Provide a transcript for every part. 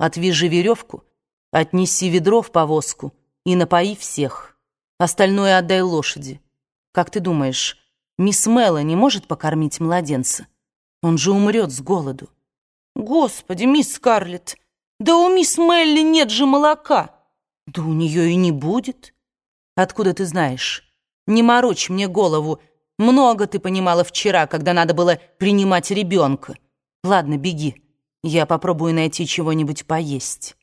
Отвяжи веревку, отнеси ведро в повозку и напои всех. Остальное отдай лошади. Как ты думаешь, мисс Мелла не может покормить младенца? Он же умрет с голоду. Господи, мисс Скарлетт, да у мисс Мелли нет же молока. Да у нее и не будет. Откуда ты знаешь? Не морочь мне голову. Много ты понимала вчера, когда надо было принимать ребенка. Ладно, беги. Я попробую найти чего-нибудь поесть.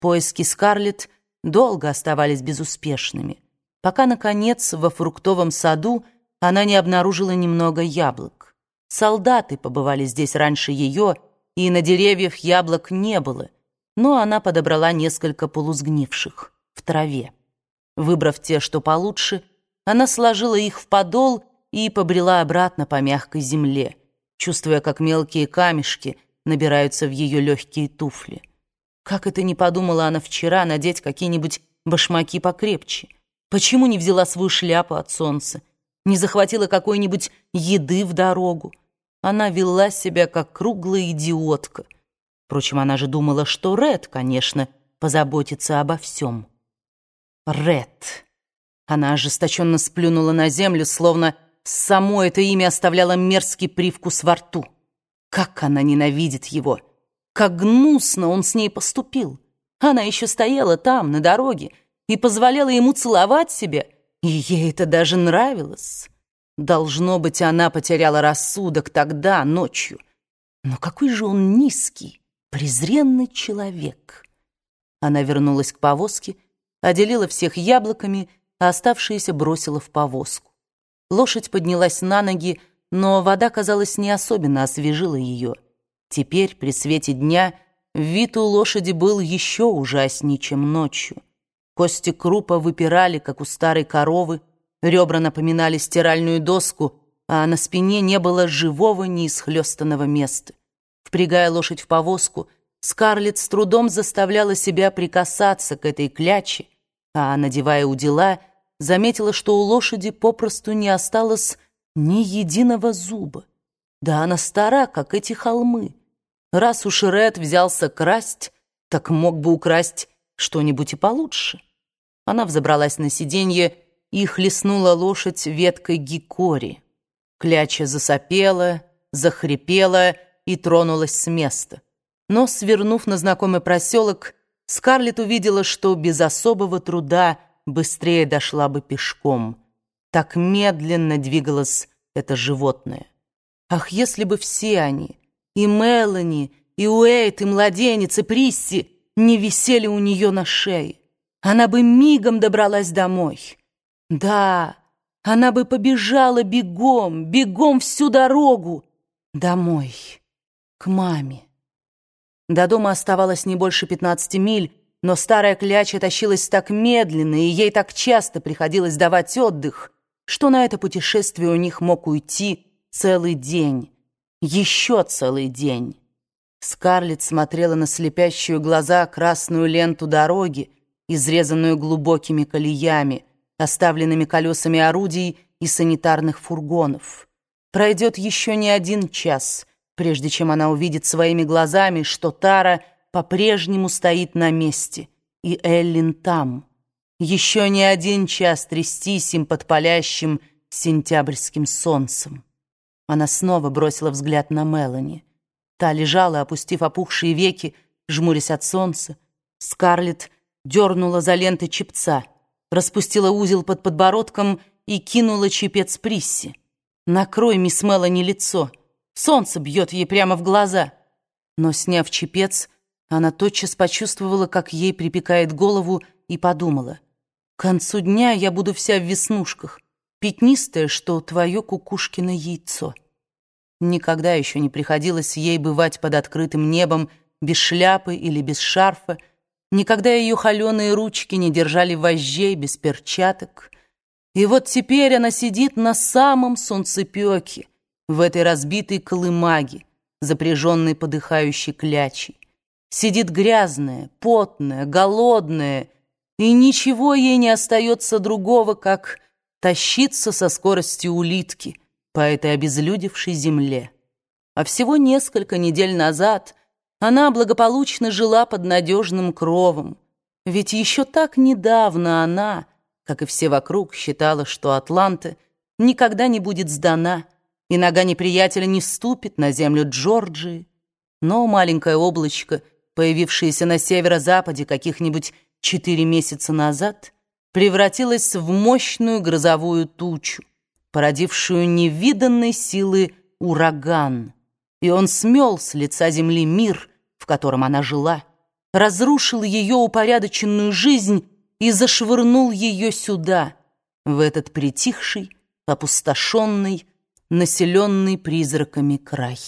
Поиски Скарлетт долго оставались безуспешными, пока, наконец, во фруктовом саду она не обнаружила немного яблок. Солдаты побывали здесь раньше ее, и на деревьях яблок не было, но она подобрала несколько полузгнивших в траве. Выбрав те, что получше, она сложила их в подол и побрела обратно по мягкой земле, чувствуя, как мелкие камешки набираются в ее легкие туфли. Как это не подумала она вчера надеть какие-нибудь башмаки покрепче? Почему не взяла свою шляпу от солнца? Не захватила какой-нибудь еды в дорогу? Она вела себя как круглая идиотка. Впрочем, она же думала, что Ред, конечно, позаботится обо всем. Ред. Она ожесточенно сплюнула на землю, словно само это имя оставляло мерзкий привкус во рту. Как она ненавидит его! Как гнусно он с ней поступил! Она еще стояла там, на дороге, и позволяла ему целовать себя, и ей это даже нравилось. Должно быть, она потеряла рассудок тогда, ночью. Но какой же он низкий, презренный человек! Она вернулась к повозке, отделила всех яблоками, а оставшиеся бросила в повозку. Лошадь поднялась на ноги, но вода, казалось, не особенно освежила ее. Теперь, при свете дня, вид у лошади был еще ужаснее, чем ночью. Кости крупа выпирали, как у старой коровы, ребра напоминали стиральную доску, а на спине не было живого, неисхлестанного места. Впрягая лошадь в повозку, Скарлетт с трудом заставляла себя прикасаться к этой кляче, а, надевая удила, заметила, что у лошади попросту не осталось ни единого зуба. Да она стара, как эти холмы. Раз уж Ред взялся красть, так мог бы украсть что-нибудь и получше. Она взобралась на сиденье и хлестнула лошадь веткой гикори. Кляча засопела, захрипела и тронулась с места. Но, свернув на знакомый проселок, Скарлетт увидела, что без особого труда быстрее дошла бы пешком. Так медленно двигалось это животное. Ах, если бы все они, и Мелани, и Уэйт, и младенец, и Присси, не висели у нее на шее. Она бы мигом добралась домой. Да, она бы побежала бегом, бегом всю дорогу. Домой, к маме. До дома оставалось не больше пятнадцати миль, но старая кляча тащилась так медленно, и ей так часто приходилось давать отдых, что на это путешествие у них мог уйти целый день, еще целый день. Скарлетт смотрела на слепящую глаза красную ленту дороги, изрезанную глубокими колеями, оставленными колесами орудий и санитарных фургонов. Пройдет еще не один час, прежде чем она увидит своими глазами, что Тара по-прежнему стоит на месте, и Эллин там еще не один час трястись им под палящим сентябрьским солнцем. Она снова бросила взгляд на Мелани. Та лежала, опустив опухшие веки, жмурясь от солнца. Скарлетт дернула за ленты чепца, распустила узел под подбородком и кинула чепец Присси. «Накрой, мисс Мелани, лицо. Солнце бьет ей прямо в глаза». Но, сняв чепец, она тотчас почувствовала, как ей припекает голову, и подумала. К концу дня я буду вся в веснушках, пятнистая, что твое кукушкино яйцо. Никогда еще не приходилось ей бывать под открытым небом без шляпы или без шарфа, никогда ее холеные ручки не держали вожжей без перчаток. И вот теперь она сидит на самом солнцепеке, в этой разбитой колымаге, запряженной подыхающей клячей. Сидит грязная, потная, голодная, и ничего ей не остается другого, как тащиться со скоростью улитки по этой обезлюдевшей земле. А всего несколько недель назад Она благополучно жила под надежным кровом. Ведь еще так недавно она, как и все вокруг, считала, что Атланта никогда не будет сдана, и нога неприятеля не ступит на землю Джорджии. Но маленькое облачко, появившееся на северо-западе каких-нибудь четыре месяца назад, превратилось в мощную грозовую тучу, породившую невиданной силы ураган. И он смел с лица земли мир, в котором она жила, разрушил ее упорядоченную жизнь и зашвырнул ее сюда, в этот притихший, опустошенный, населенный призраками край.